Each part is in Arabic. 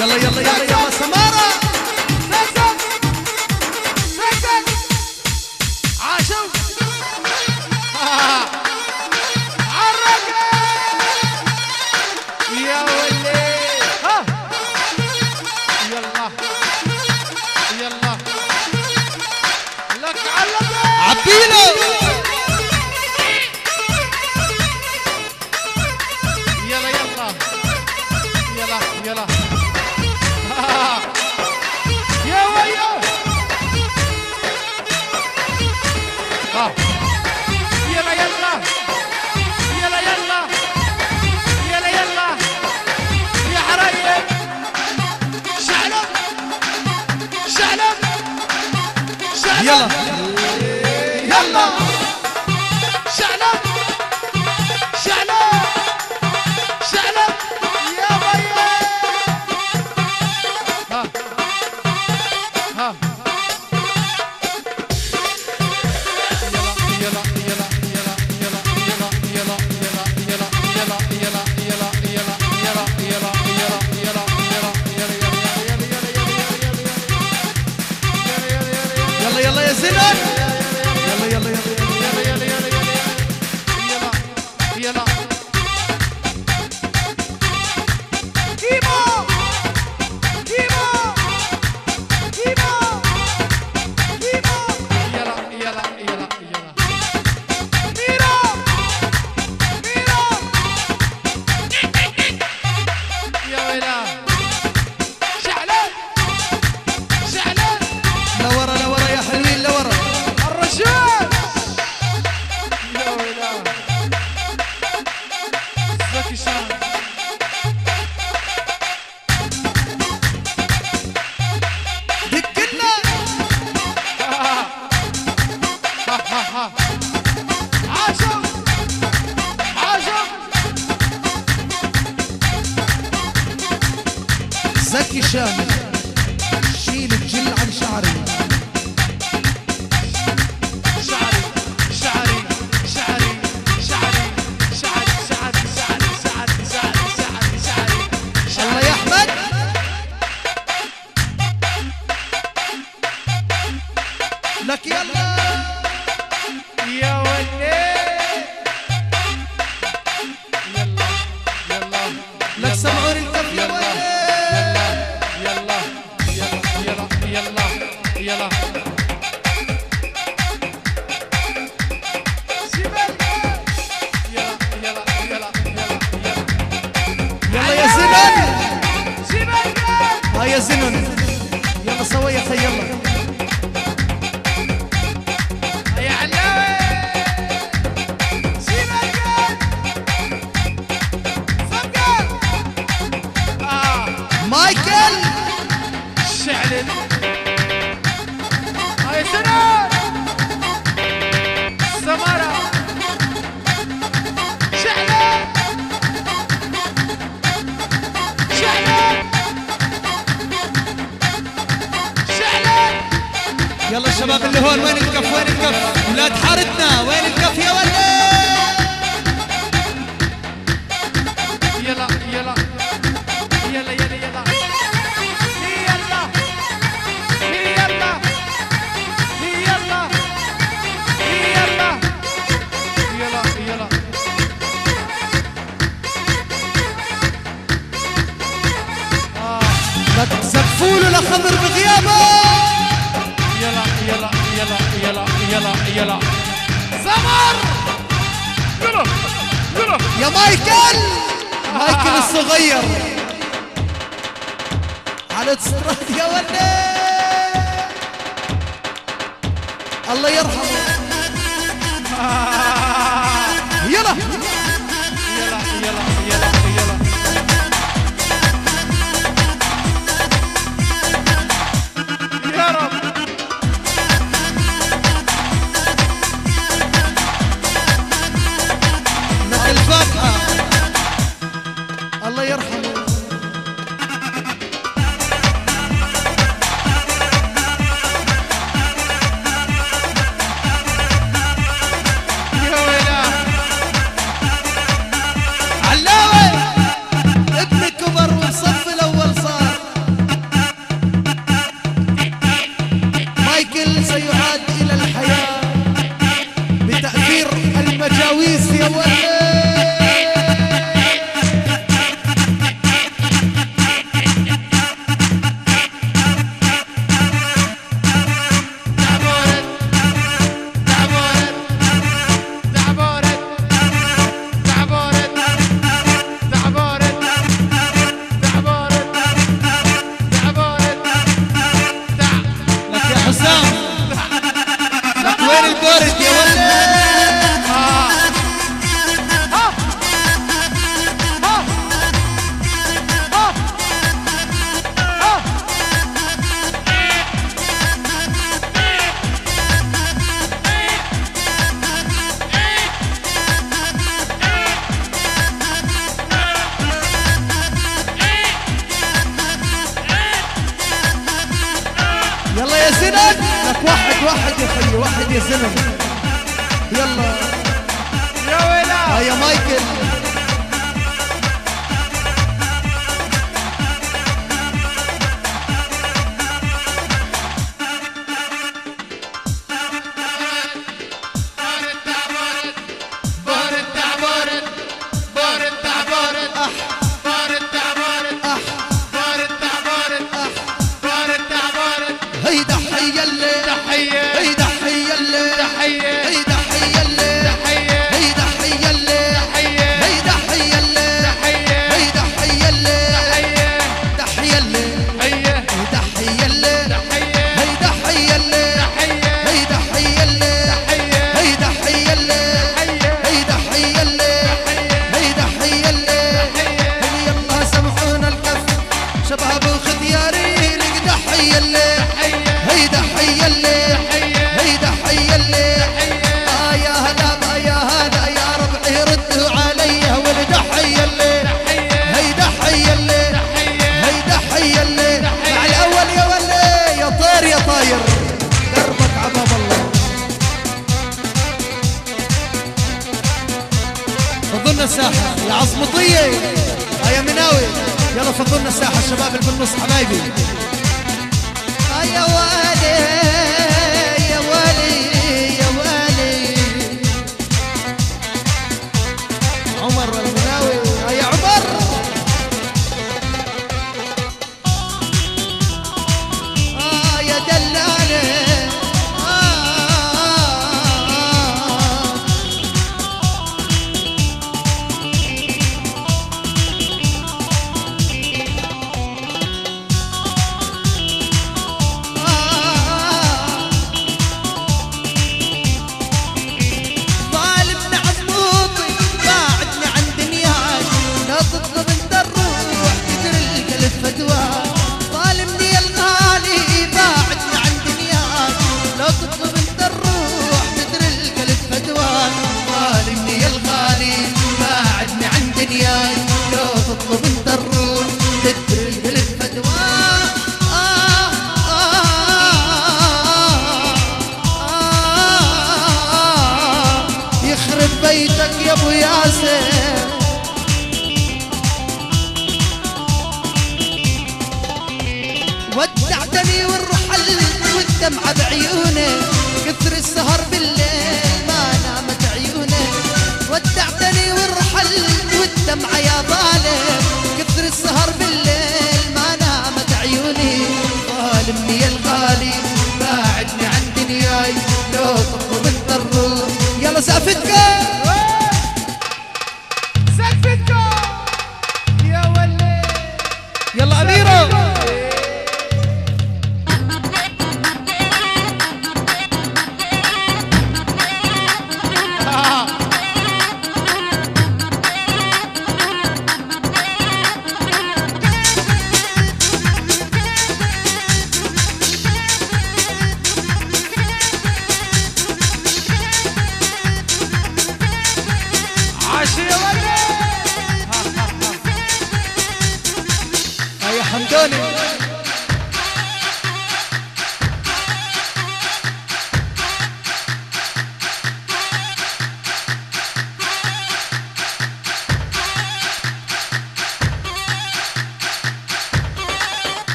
يلا يلا يلا يلا سمارة. نزل نزل عاشوا عرق يا ولي يلا يلا. يلا يلا. يلا Russia. هيا زمن يلا سوا يا يلا الشباب اللي هون وين الكف وين الكف؟ ولاد حارتنا وين الكف يا ولد؟ يلا يلا يلا يلا يلا. زفوا له لخضر بغيابه. يلا يلا يلا يلا يلا. سمر يلا يلا. يا مايكل! مايكل الصغير. على استراد يا ولد الله يرحمه. يلا. الجنان لك واحد واحد يا خيي واحد يا زلمة. يلا. يا ويلا يا مايكل. القضية يا مناوي يلا فضلنا الساحة الشباب اللي بالنص حبايبي. ودعتني والرحل والدمعة بعيونك كثر السهر بالليل ما نامت عيوني ودعتني والرحل والدمعة يا ظالم كثر السهر بالليل ما نامت عيوني. ظالمني يا الغالي باعدني عن دنياي. لو طفوا من الروح يلا سافتك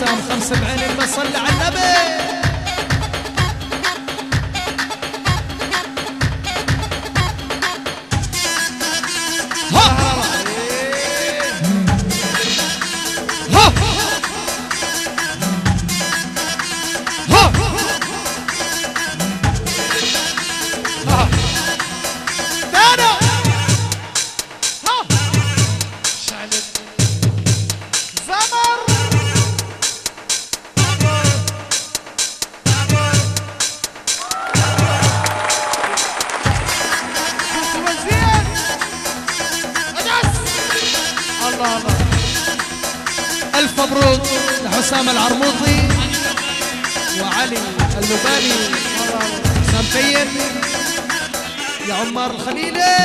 سلام خمسة بعين المصلى على النبي. فين يا عمار الخليلي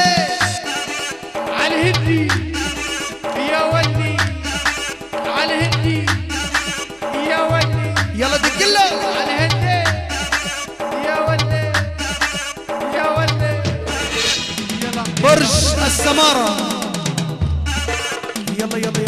على الهندي. يا ولدي. على الهندي. يا ولدي. يلا دق له. على الهندي. يا ولدي. يا ولدي. يلا. برج يلا يلا يلا.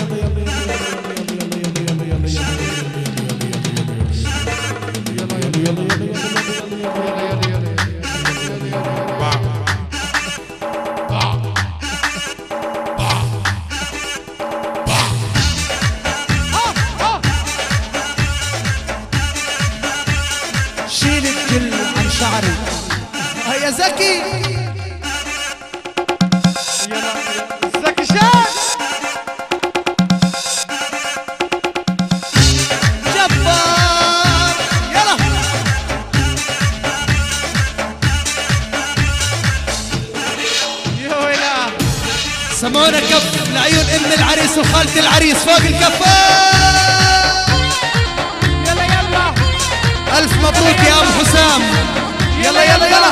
سمعونا كف لعيون أم العريس وخالة العريس فوق الكفة يلا يلا. ألف مبروك يا أم حسام. يلا يلا يلا.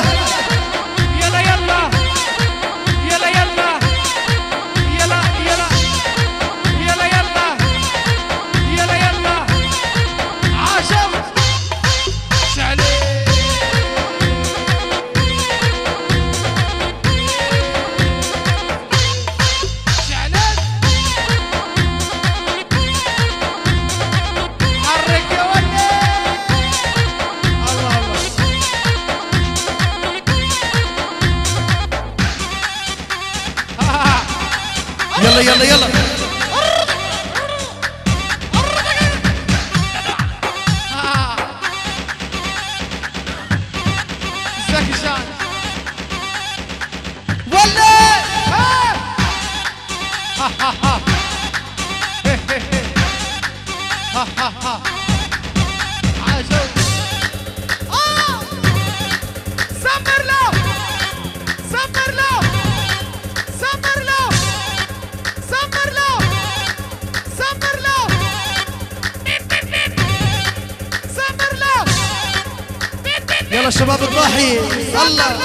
يلا شباب الضاحي الله.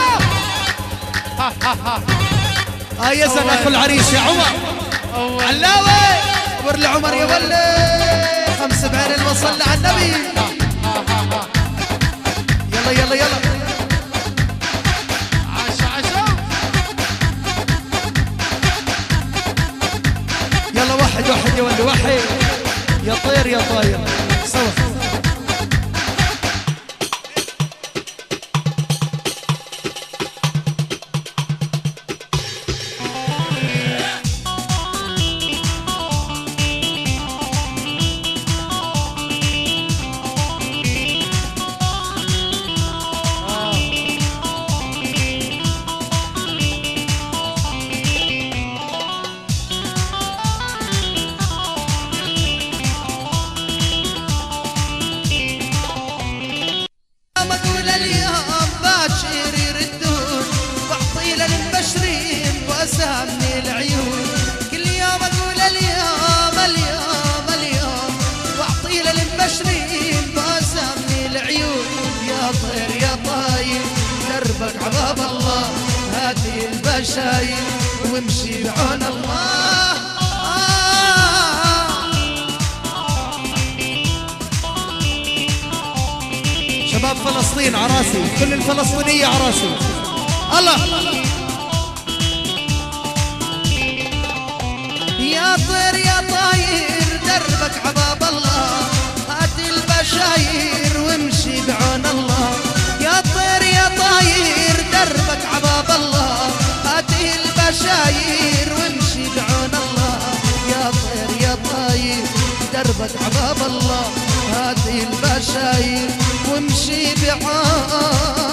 آه يزن آخو العريس يا عمر. علاوي عبر لعمر يا ولي خمس بعين المصلى على النبي. يلا يلا يلا. عاشوا عاشوا يلا واحد واحد ولي واحد يا طير يا طاير. سوا. البشاير وامشي بعون الله. شباب فلسطين عراسي كل الفلسطينية عراسي الله. البشاير وامشي بعون الله. يا طير يا طاير دربك عذاب الله. هات البشاير وامشي بعون